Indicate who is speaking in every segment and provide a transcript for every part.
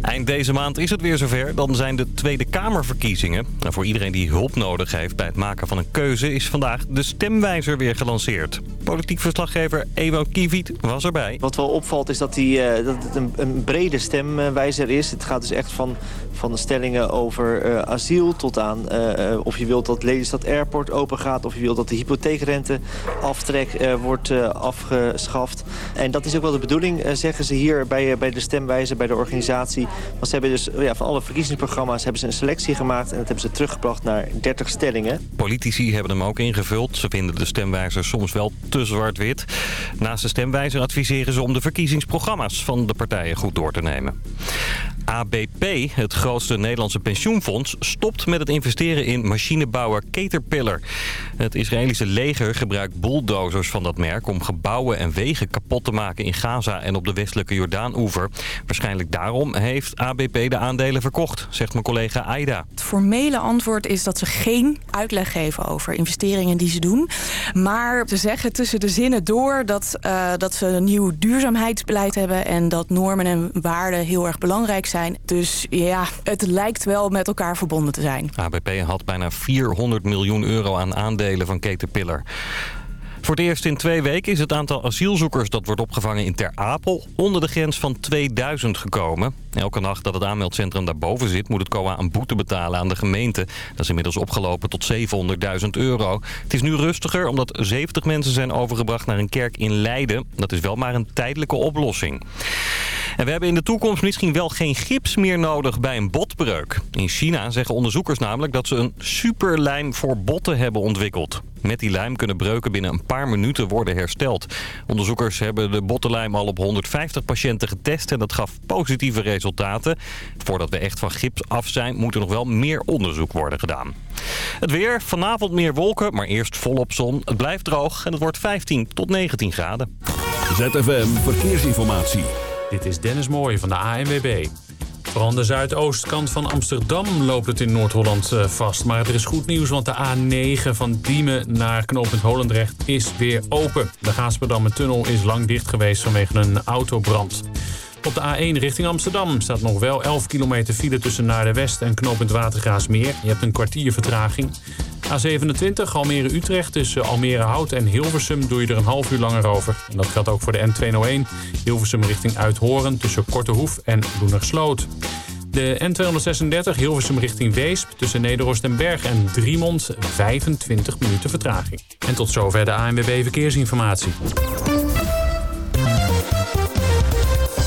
Speaker 1: Eind deze maand is het weer zover. Dan zijn de Tweede Kamerverkiezingen. En voor iedereen die hulp nodig heeft bij het maken van een keuze... is vandaag de stemwijzer weer gelanceerd. Politiek verslaggever Ewo Kiviet was erbij.
Speaker 2: Wat wel opvalt is dat, die, eh, dat het een, een brede stemwijzer is. Het gaat dus echt van, van de stellingen over uh, asiel tot aan uh, of je wilt dat Lelystad Airport open gaat... of je wilt dat de hypotheekrenteaftrek wordt afgeschaft. En dat is ook wel de bedoeling, zeggen ze hier bij, bij de stemwijzer, bij de organisatie. Want ze hebben dus ja, van alle verkiezingsprogramma's hebben ze een selectie gemaakt... en dat hebben ze teruggebracht naar 30 stellingen.
Speaker 1: Politici hebben hem ook ingevuld. Ze vinden de stemwijzer soms wel te zwart-wit. Naast de stemwijzer adviseren ze om de verkiezingsprogramma's van de partijen goed door te nemen. ABP, het grootste Nederlandse pensioenfonds, stopt met het investeren in machinebouwer Caterpillar. Het Israëlische leger gebruikt bulldozers van dat merk om gebouwen en wegen kapot te maken in Gaza en op de westelijke Jordaan-oever. Waarschijnlijk daarom heeft ABP de aandelen verkocht, zegt mijn collega Aida.
Speaker 3: Het formele antwoord is dat ze geen uitleg geven over investeringen die ze doen. Maar ze zeggen tussen de zinnen door dat, uh, dat ze een nieuw duurzaamheidsbeleid hebben... en dat normen en waarden heel erg belangrijk zijn. Dus ja, het lijkt wel met elkaar verbonden te zijn.
Speaker 1: ABP had bijna 400 miljoen euro aan aandelen van Caterpillar. Voor het eerst in twee weken is het aantal asielzoekers dat wordt opgevangen in Ter Apel onder de grens van 2000 gekomen. Elke nacht dat het aanmeldcentrum daarboven zit moet het COA een boete betalen aan de gemeente. Dat is inmiddels opgelopen tot 700.000 euro. Het is nu rustiger omdat 70 mensen zijn overgebracht naar een kerk in Leiden. Dat is wel maar een tijdelijke oplossing. En we hebben in de toekomst misschien wel geen gips meer nodig bij een botbreuk. In China zeggen onderzoekers namelijk dat ze een superlijm voor botten hebben ontwikkeld. Met die lijm kunnen breuken binnen een paar minuten worden hersteld. Onderzoekers hebben de bottenlijm al op 150 patiënten getest en dat gaf positieve resultaten. Voordat we echt van gips af zijn, moet er nog wel meer onderzoek worden gedaan. Het weer, vanavond meer wolken, maar eerst volop zon. Het blijft droog en het wordt 15 tot 19 graden.
Speaker 4: ZFM Verkeersinformatie.
Speaker 5: Dit is Dennis Mooij van de ANWB. Vooral aan de zuidoostkant van Amsterdam loopt het in Noord-Holland eh, vast. Maar er is goed nieuws, want de A9 van Diemen naar knooppunt Holendrecht is weer open. De Gaasperdammer-tunnel is lang dicht geweest vanwege een autobrand. Op de A1 richting Amsterdam staat nog wel 11 kilometer file tussen naar de West en knooppunt Watergraasmeer. Je hebt een kwartier vertraging. A27 Almere-Utrecht tussen Almere-Hout en Hilversum doe je er een half uur langer over. En dat geldt ook voor de N201 Hilversum richting Uithoren tussen Kortehoef en Loenersloot. De N236 Hilversum richting Weesp tussen Nederhorst en Berg en Driemond 25 minuten vertraging. En tot zover de ANWB Verkeersinformatie.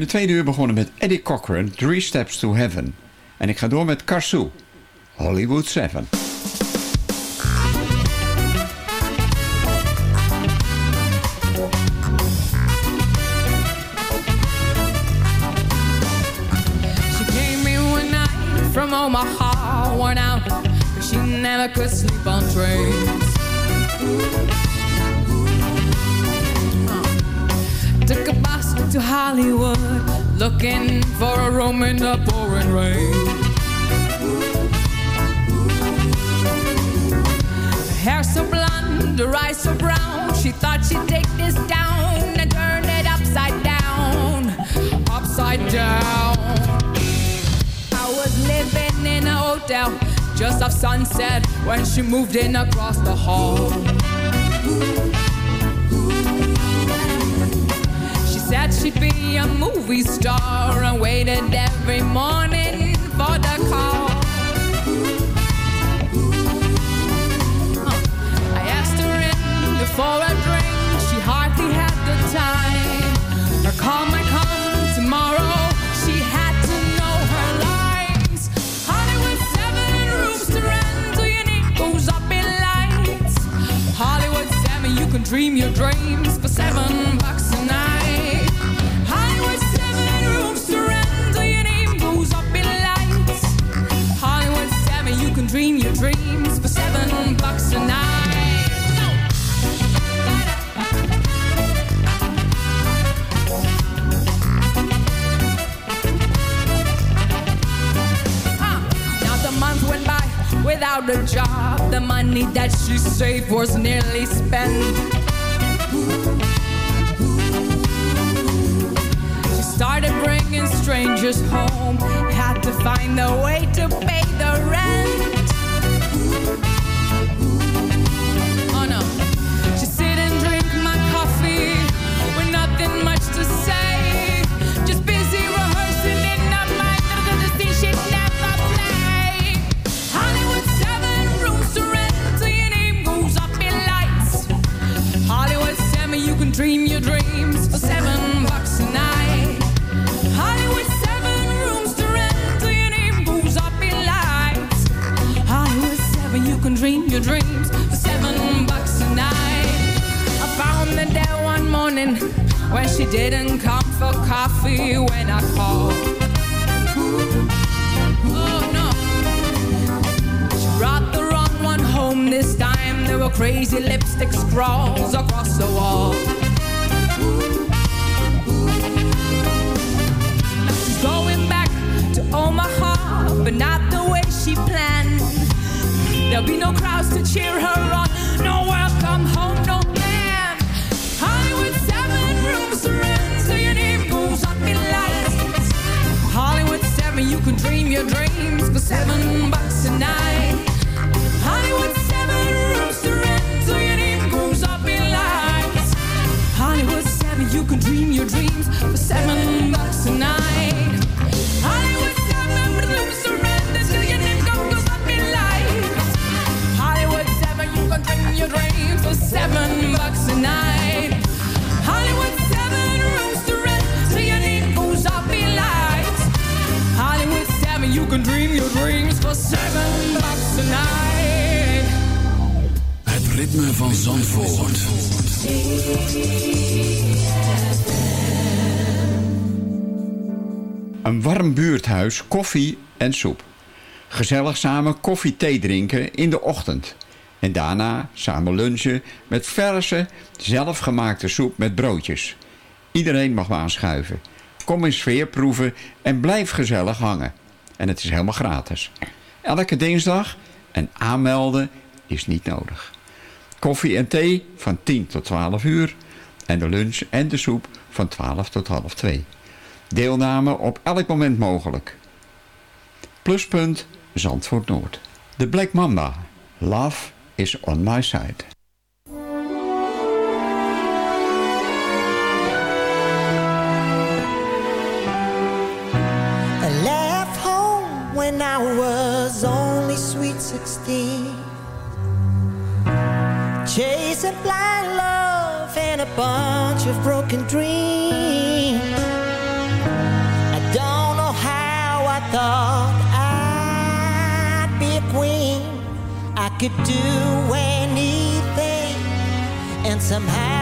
Speaker 6: ben de tweede uur begonnen met Eddie Cochran, Three Steps to Heaven. En ik ga door met Karsu, Hollywood 7.
Speaker 7: She came in one night from Omaha, worn out, but she never could sleep on trains. Hollywood, looking for a room in the pouring rain. Hair so blonde, her eyes so brown, she thought she'd take this down and turn it upside down, upside down. I was living in a hotel just off sunset when she moved in across the hall. She'd be a movie star I waited every morning for the call. I asked her in for a drink, she hardly had the time. Her call might come tomorrow, she had to know her lines. Hollywood seven rooms to rent, you need lights? Hollywood seven, you can dream your dreams The money that she saved was nearly spent. She started bringing strangers home. Had to find a way to pay the rent. Your dreams for seven bucks a night. I found her there one morning when she didn't come for coffee when I called. Oh no. She brought the wrong one home this time. There were crazy lipstick scrawls across the wall. There'll be no crowds to cheer her on. No welcome home, no man. Hollywood seven rooms to rent, so your name goes up in lights. Hollywood seven, you can dream your dreams for seven bucks a night. Hollywood seven rooms to rent, so your name goes up in lights. Hollywood seven, you can dream your dreams for seven
Speaker 4: ritme van Zandvoort.
Speaker 6: Een warm buurthuis, koffie en soep. Gezellig samen koffie thee drinken in de ochtend. En daarna samen lunchen met verse, zelfgemaakte soep met broodjes. Iedereen mag aanschuiven. Kom in sfeer proeven en blijf gezellig hangen. En het is helemaal gratis. Elke dinsdag en aanmelden is niet nodig. Koffie en thee van 10 tot 12 uur. En de lunch en de soep van 12 tot half 2. Deelname op elk moment mogelijk. Pluspunt Zandvoort Noord. De Black Mamba. Love is on my side.
Speaker 8: I left home when I was only sweet 16 Chasing blind love and a bunch of broken dreams. I don't know how I thought I'd be a queen. I could do anything, and
Speaker 9: somehow.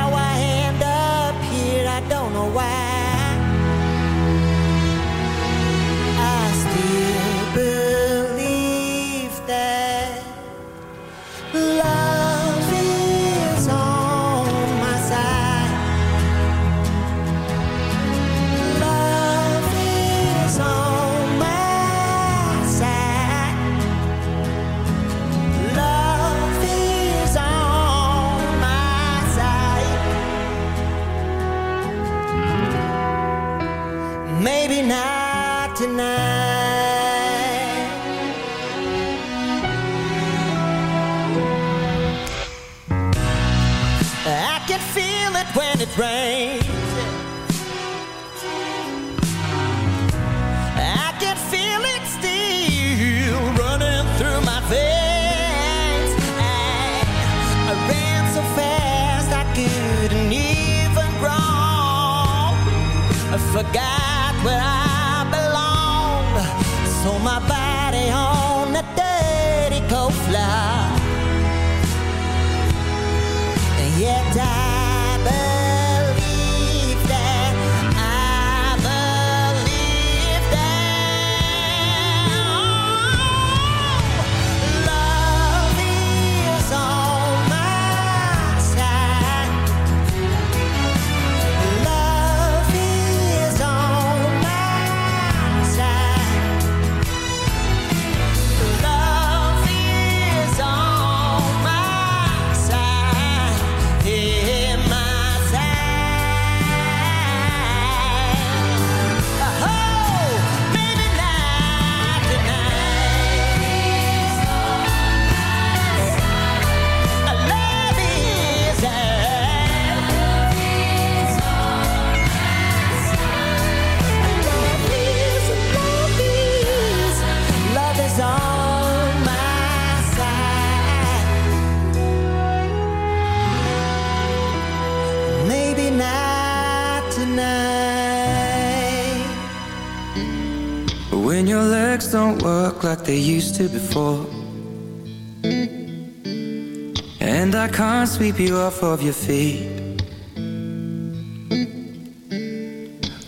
Speaker 9: sweep you off of your feet?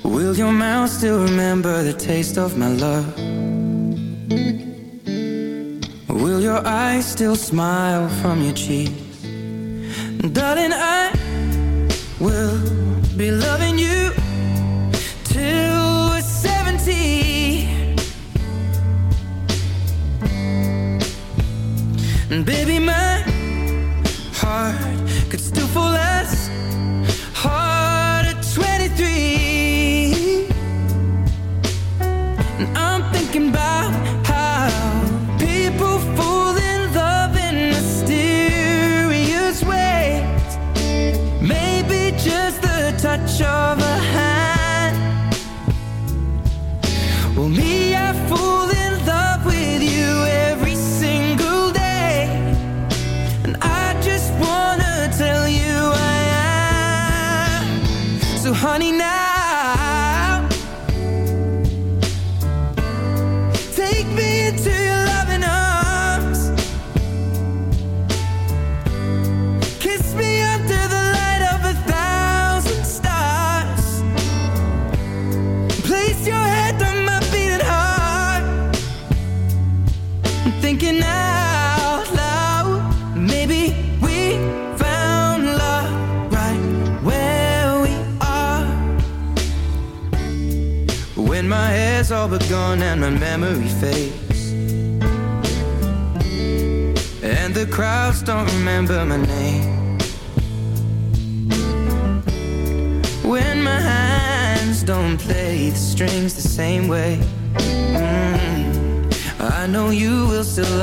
Speaker 9: Will your mouth still remember the taste of my love? Will your eyes still smile from your cheeks? Darling, I will be loving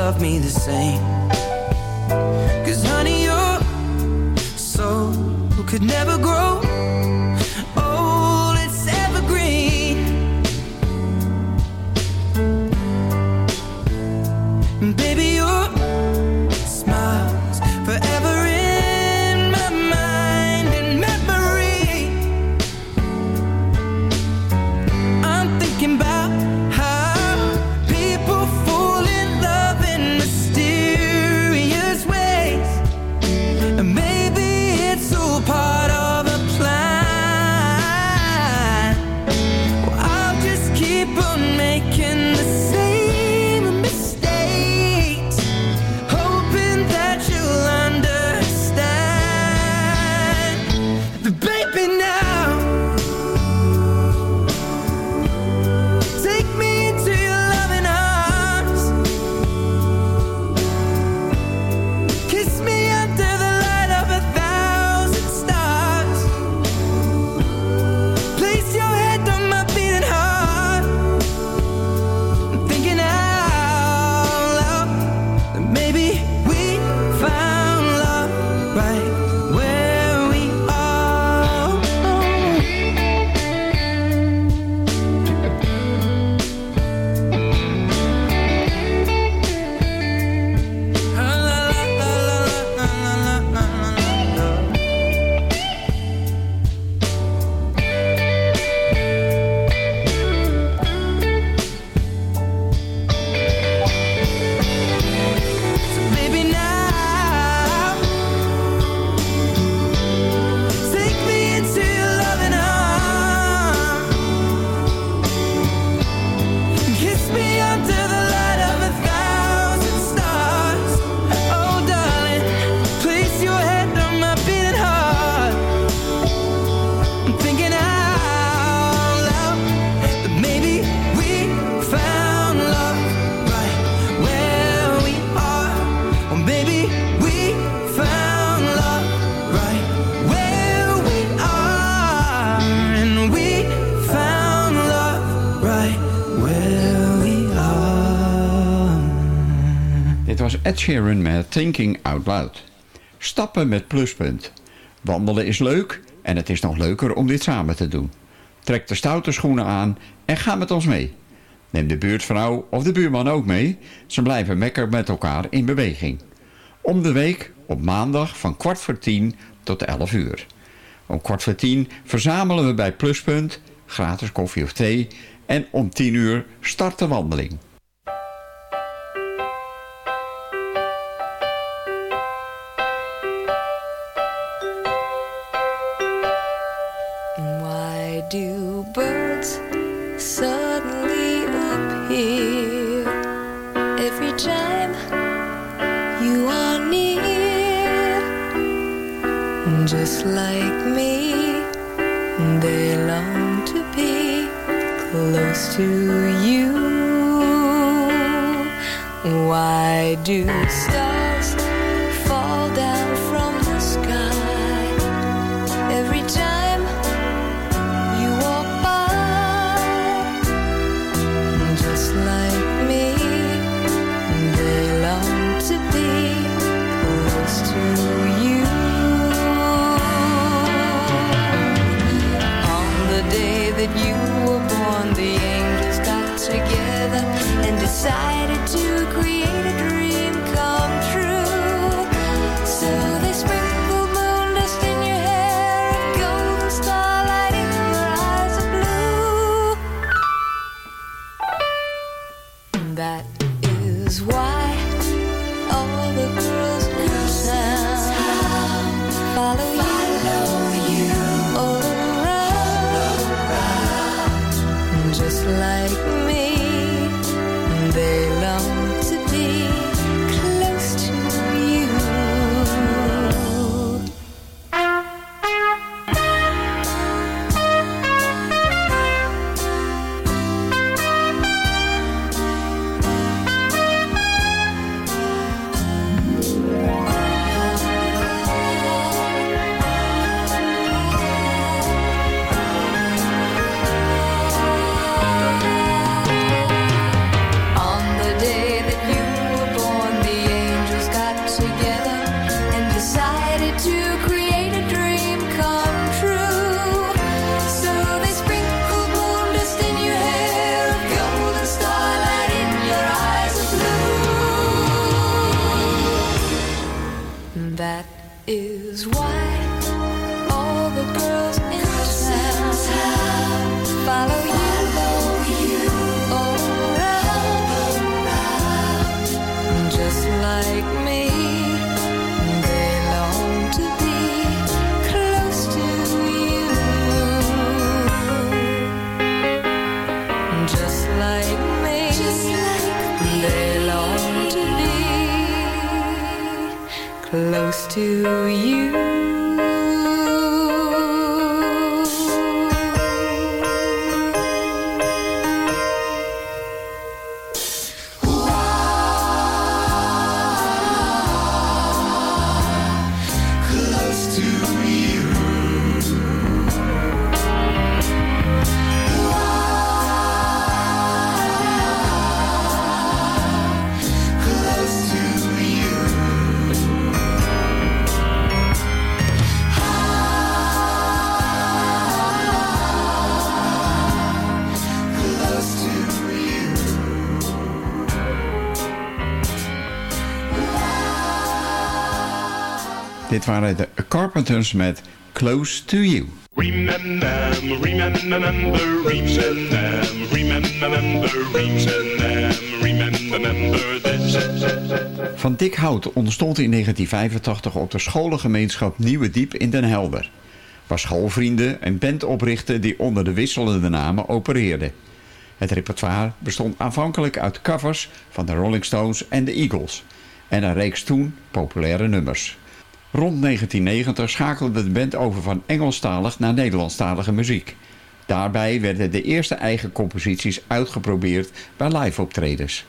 Speaker 9: love me the same.
Speaker 10: Sheeran met Thinking Out Loud. Stappen met pluspunt. Wandelen is leuk en het is nog leuker om dit samen te doen. Trek de stoute schoenen aan en ga met ons mee. Neem de buurtvrouw of de buurman ook mee. Ze blijven lekker met elkaar in beweging. Om de week op maandag van kwart voor tien tot elf uur. Om kwart voor tien verzamelen we bij Pluspunt, gratis koffie of thee... en om tien uur start de wandeling. Dit waren de Carpenters met Close to You.
Speaker 11: Remember, remember, remember, remember.
Speaker 10: Van Dick Hout ontstond in 1985 op de scholengemeenschap Nieuwe Diep in Den Helder. Waar schoolvrienden een band oprichtten die onder de wisselende namen opereerden. Het repertoire bestond aanvankelijk uit covers van de Rolling Stones en de Eagles. En een reeks toen populaire nummers. Rond 1990 schakelde de band over van Engelstalig naar Nederlandstalige muziek. Daarbij werden de eerste eigen composities uitgeprobeerd bij live-optredens.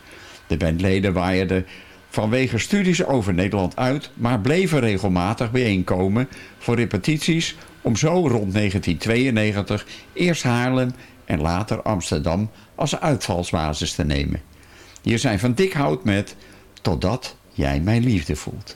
Speaker 10: De bandleden waaierden vanwege studies over Nederland uit... maar bleven regelmatig bijeenkomen voor repetities... om zo rond 1992 eerst Haarlem en later Amsterdam als uitvalsbasis te nemen. Hier zijn Van Dikhout met Totdat
Speaker 6: jij mijn liefde voelt.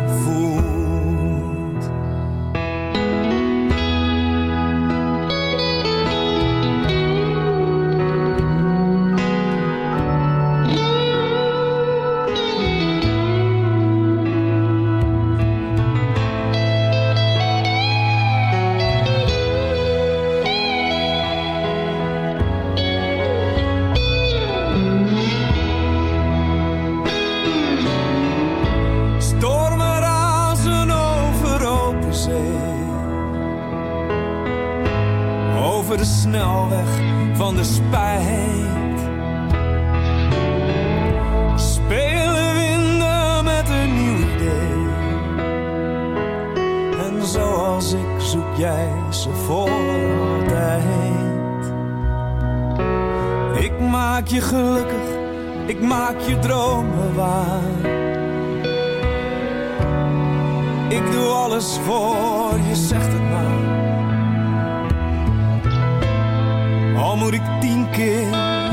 Speaker 12: maak je gelukkig, ik maak je dromen waar. Ik doe alles voor je, zegt het maar. Al moet ik tien keer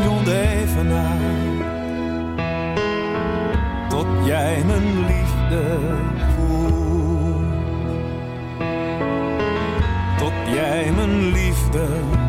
Speaker 12: rond even naar. Tot jij mijn liefde voelt. Tot jij mijn liefde voelt.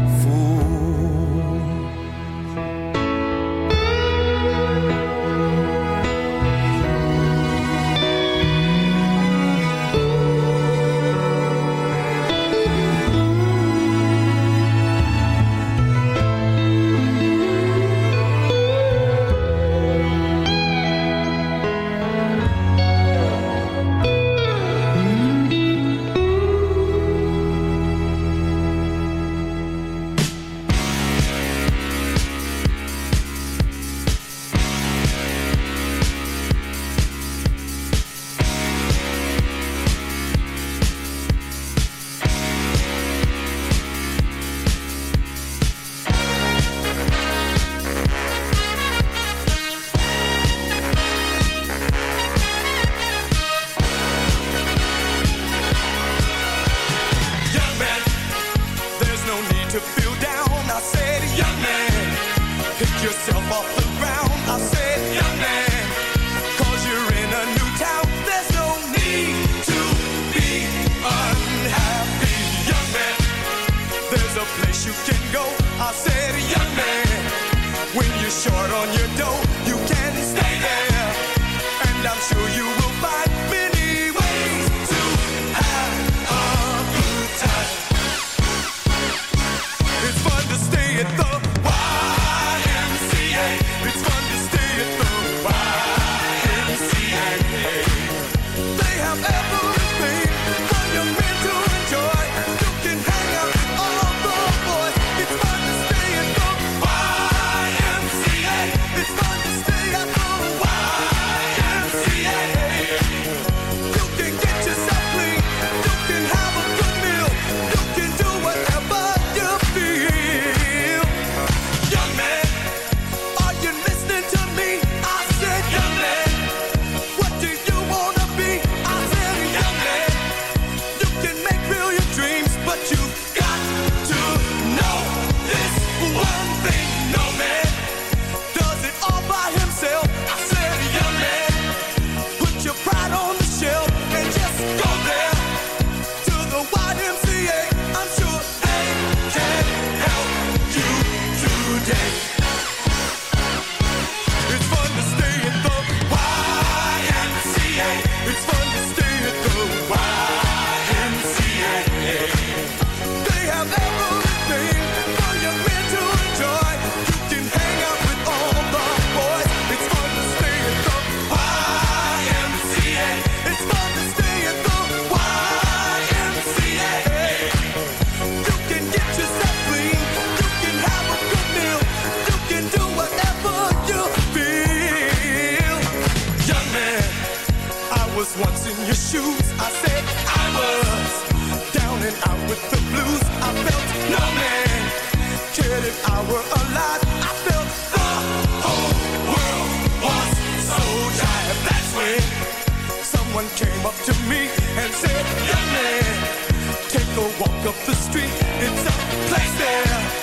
Speaker 12: there.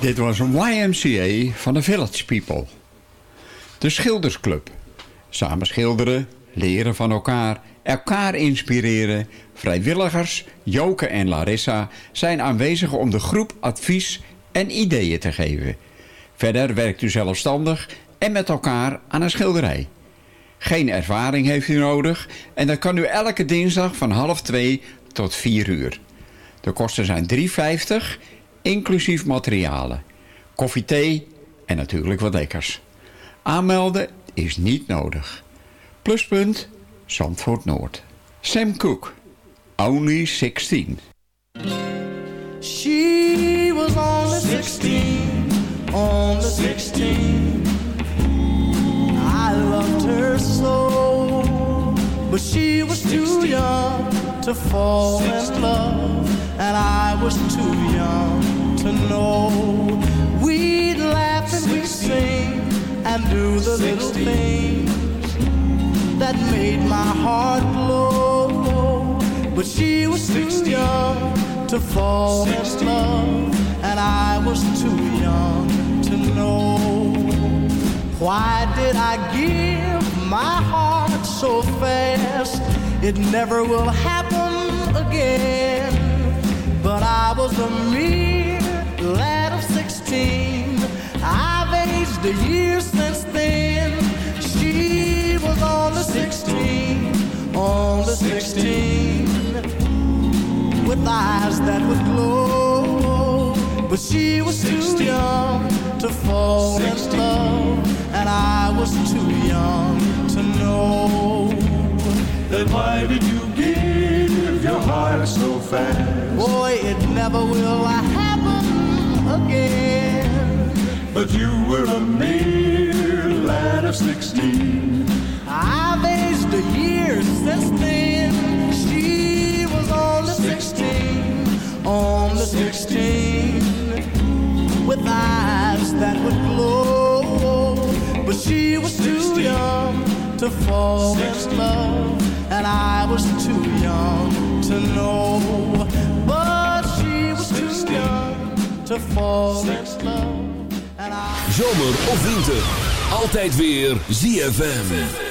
Speaker 6: Dit was een YMCA van de Village People. De Schildersclub. Samen schilderen, leren van elkaar, elkaar inspireren. Vrijwilligers, Joke en Larissa, zijn aanwezig om de groep advies en ideeën te geven. Verder werkt u zelfstandig en met elkaar aan een schilderij. Geen ervaring heeft u nodig en dat kan u elke dinsdag van half twee tot 4 uur. De kosten zijn 3,50 inclusief materialen. Koffie, thee en natuurlijk wat lekkers. Aanmelden is niet nodig. Pluspunt Zandvoort Noord. Sam Cooke, Only 16.
Speaker 8: She was only 16, only 16. I loved her so, but she was too young to fall in love, and I was too young to know. We'd laugh and we'd sing and do the little things that made my heart glow. But she was too young to fall in love, and I was too young to know. Why did I give my heart so fast? It never will happen again. But I was a mere lad of 16. I've aged a year since then. She was only 16, only 16 with eyes that would glow. But she was too young to fall in love, and I was too young to know.
Speaker 13: Then why did you give your heart so fast?
Speaker 8: Boy, it never will happen again.
Speaker 13: But you were a mere lad of 16.
Speaker 8: I've aged a year since then. She was only 16, only 16, with eyes that would glow. But she was too young to fall in love, and I was too young to know. But she was too young to fall in love, and I.
Speaker 14: Zomer of winter, altijd weer ZFM.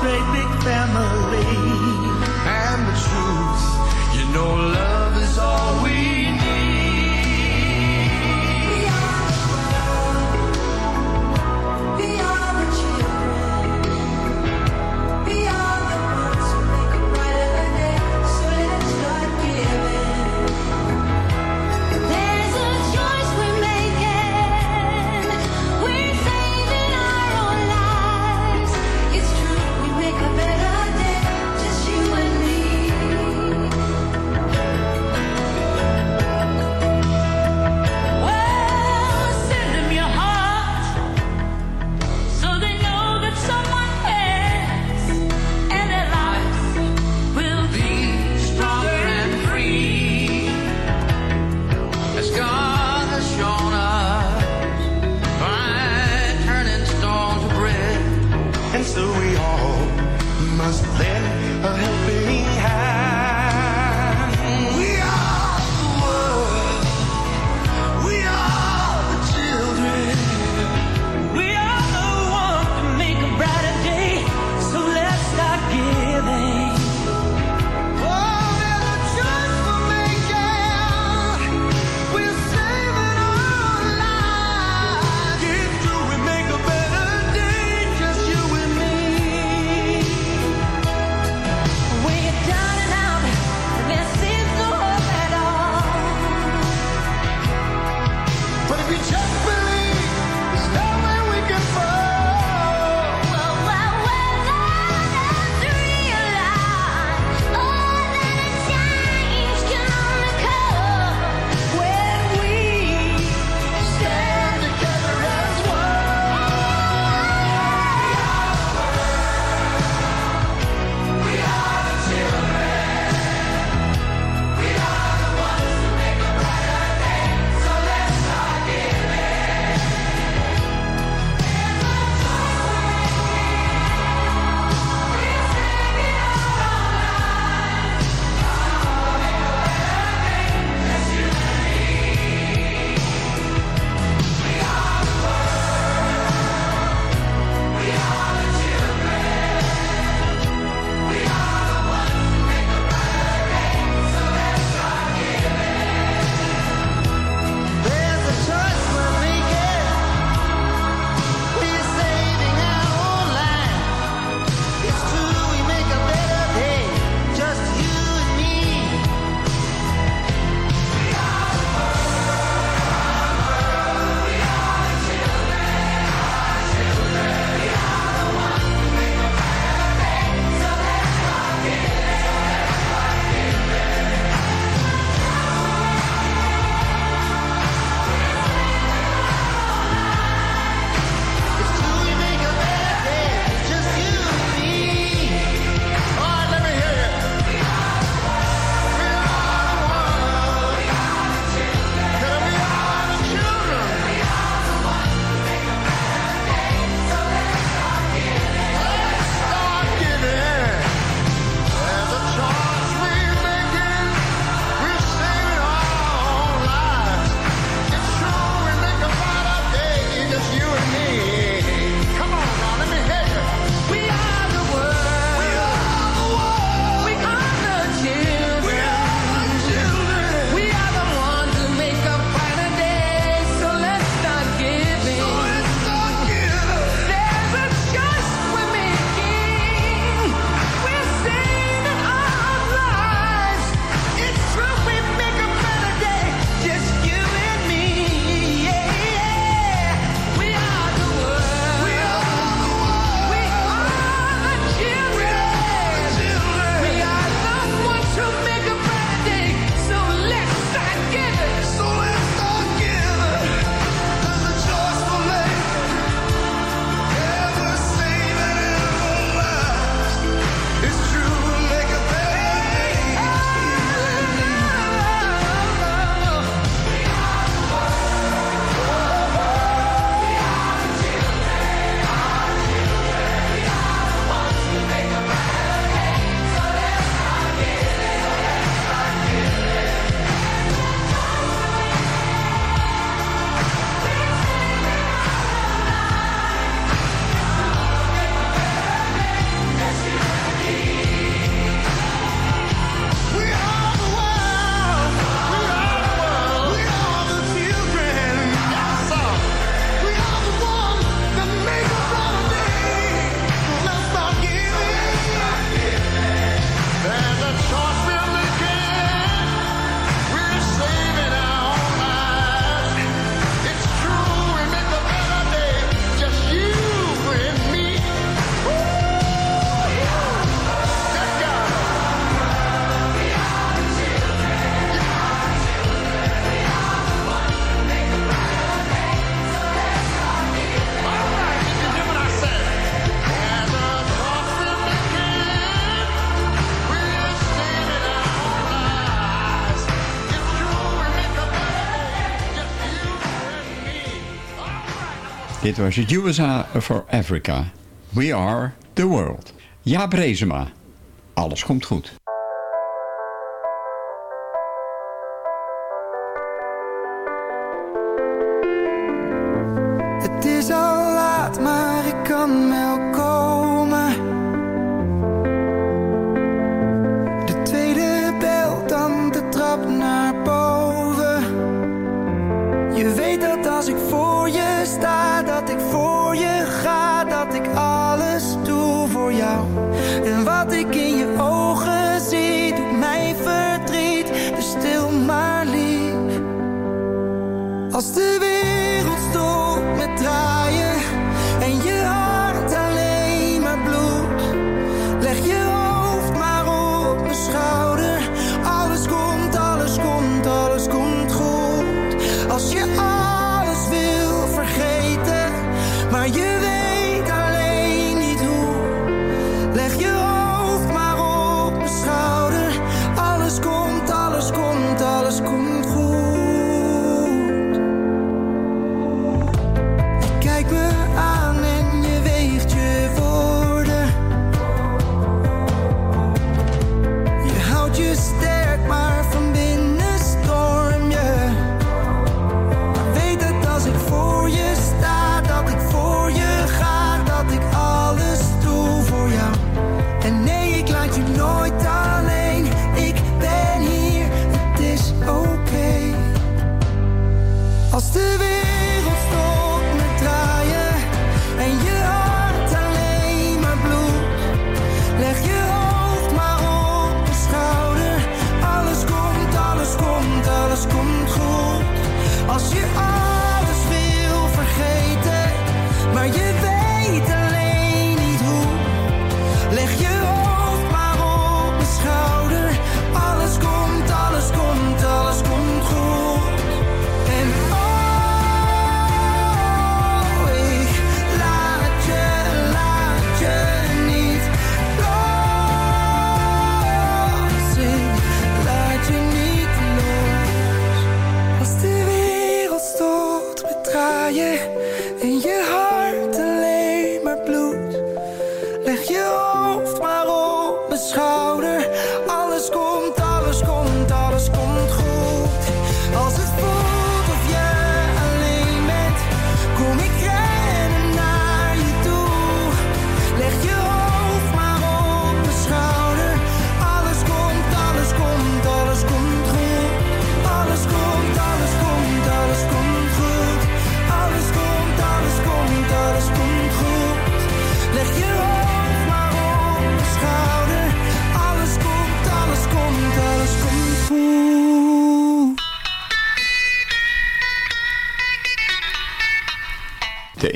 Speaker 15: Great big family. And the truth, you know, love
Speaker 16: Dit was het USA for Africa. We are the world. Ja, Brezema. Alles komt goed.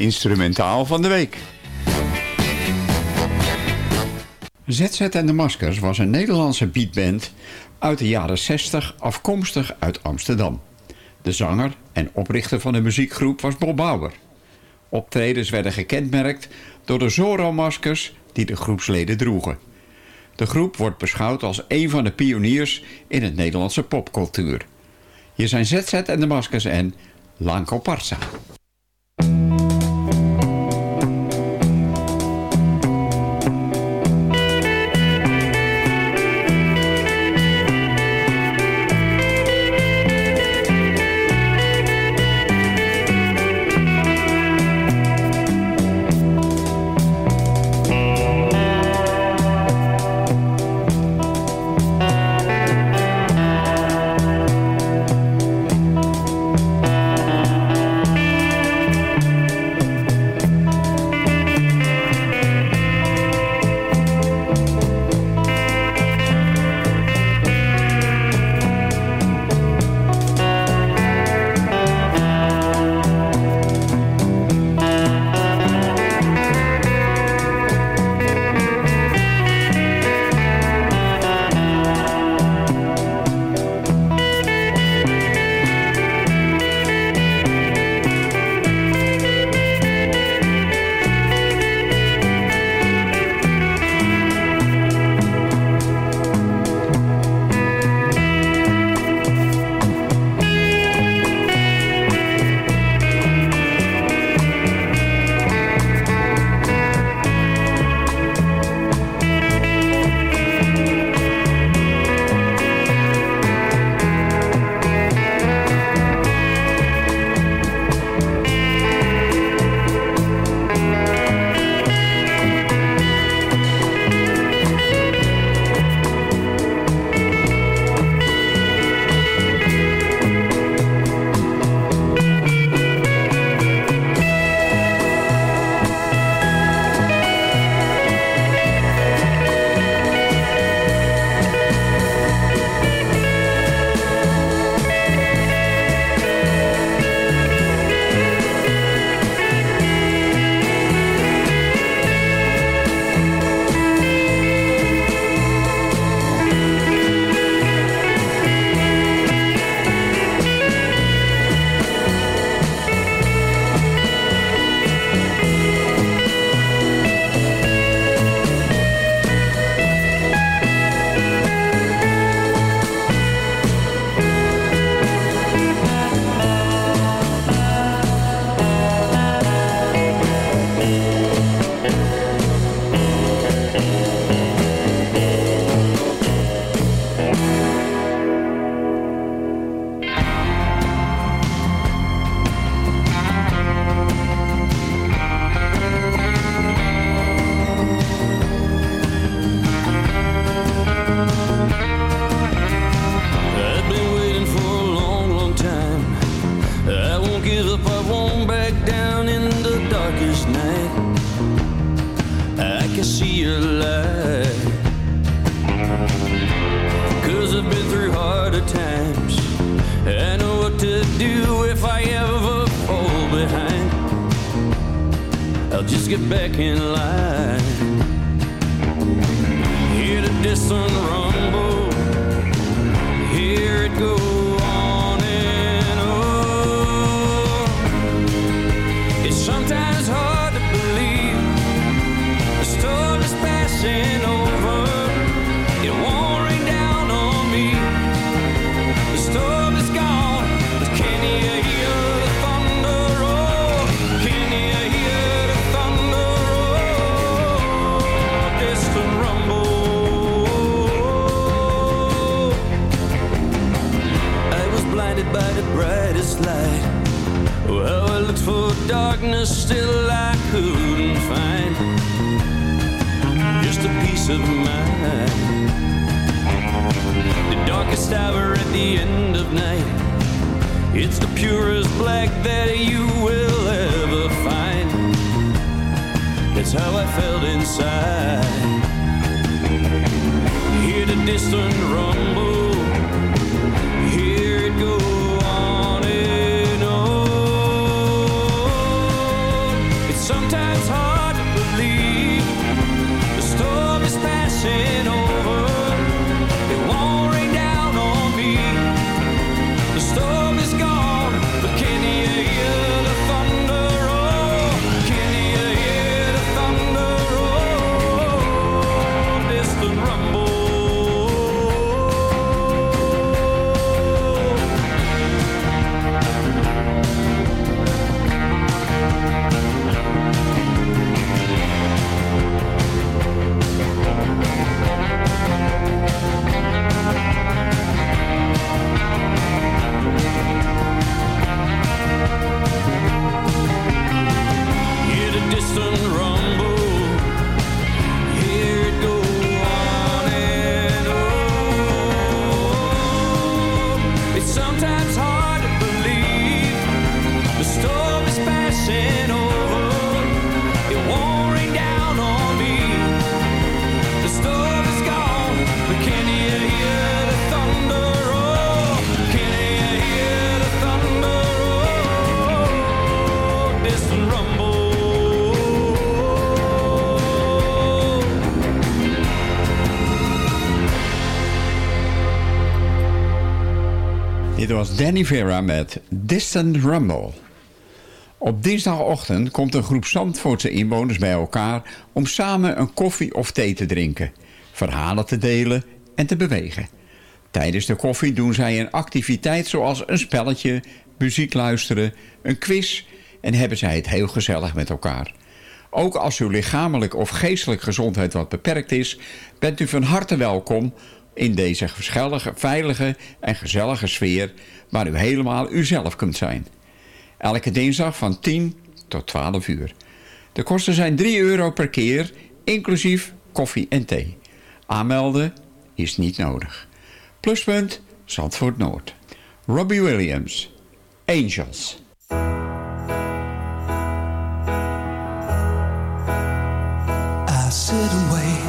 Speaker 16: instrumentaal van de week. ZZ en de Maskers was een Nederlandse beatband uit de jaren 60 afkomstig uit Amsterdam. De zanger en oprichter van de muziekgroep was Bob Bauer. Optredens werden gekenmerkt door de Zorro-maskers die de groepsleden droegen. De groep wordt beschouwd als een van de pioniers in het Nederlandse popcultuur. Hier zijn ZZ en de Maskers en Lanco
Speaker 12: Parsa. Danny Vera met Distant Rumble. Op dinsdagochtend komt een groep Zandvoortse inwoners bij elkaar... om samen een koffie of thee te drinken, verhalen te delen en te bewegen. Tijdens de koffie doen zij een activiteit zoals een spelletje, muziek luisteren, een quiz... en hebben zij het heel gezellig met elkaar. Ook als uw lichamelijk of geestelijk gezondheid wat beperkt is... bent u van harte welkom in deze veilige en gezellige sfeer... waar u helemaal uzelf kunt zijn. Elke dinsdag van 10 tot 12 uur. De kosten zijn 3 euro per keer, inclusief koffie en thee. Aanmelden is niet nodig. Pluspunt Zandvoort Noord. Robbie Williams. Angels.
Speaker 9: I sit and wait.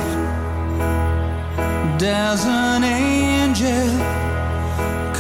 Speaker 9: Does an angel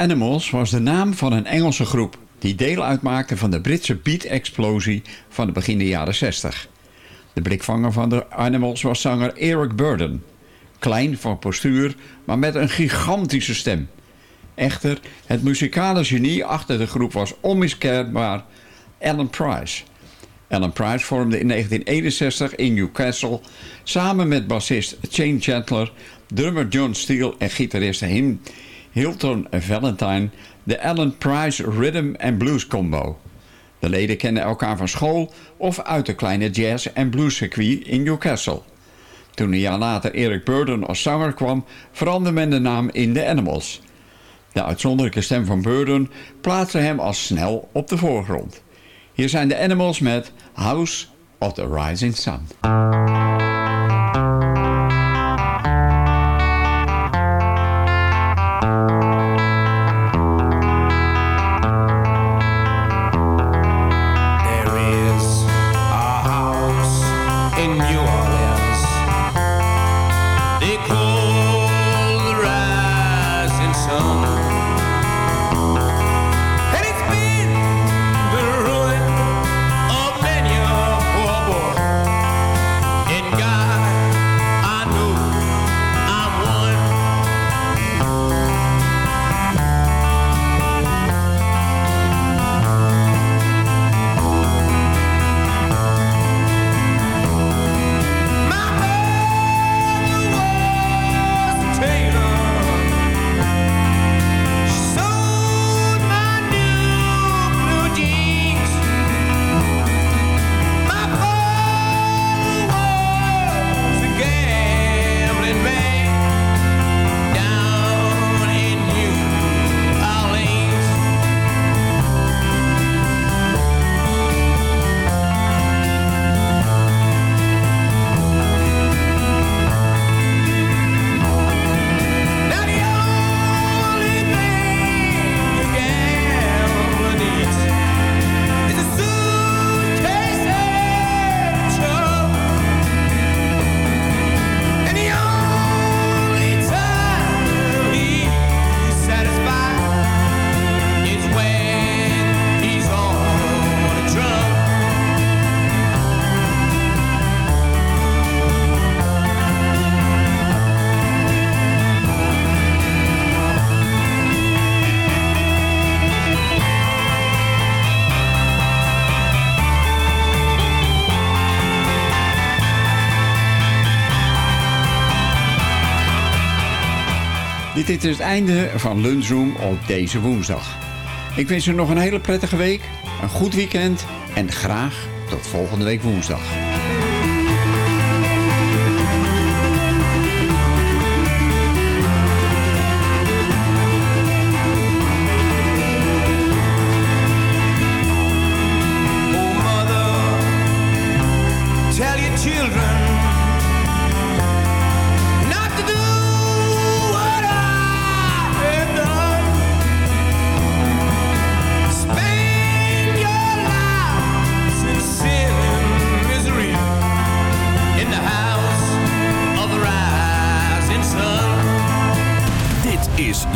Speaker 6: Animals was de naam van een Engelse groep die deel uitmaakte van de Britse beat-explosie van de begin de jaren 60. De blikvanger van de Animals was zanger Eric Burden. Klein van postuur, maar met een gigantische stem. Echter, het muzikale genie achter de groep was onmiskenbaar Alan Price. Alan Price vormde in 1961 in Newcastle samen met bassist Shane Chandler, drummer John Steele en gitarist Him Hilton Valentine de Alan Price Rhythm and Blues Combo. De leden kennen elkaar van school of uit de kleine jazz- en bluescircuit in Newcastle. Toen een jaar later Eric Burden als zanger kwam, veranderde men de naam in The Animals. De uitzonderlijke stem van Burden plaatste hem al snel op de voorgrond. Hier zijn de Animals met House of the Rising Sun.
Speaker 17: Dit is het einde van Lunchroom op deze woensdag. Ik wens u nog een hele prettige week, een goed weekend en graag tot volgende week woensdag.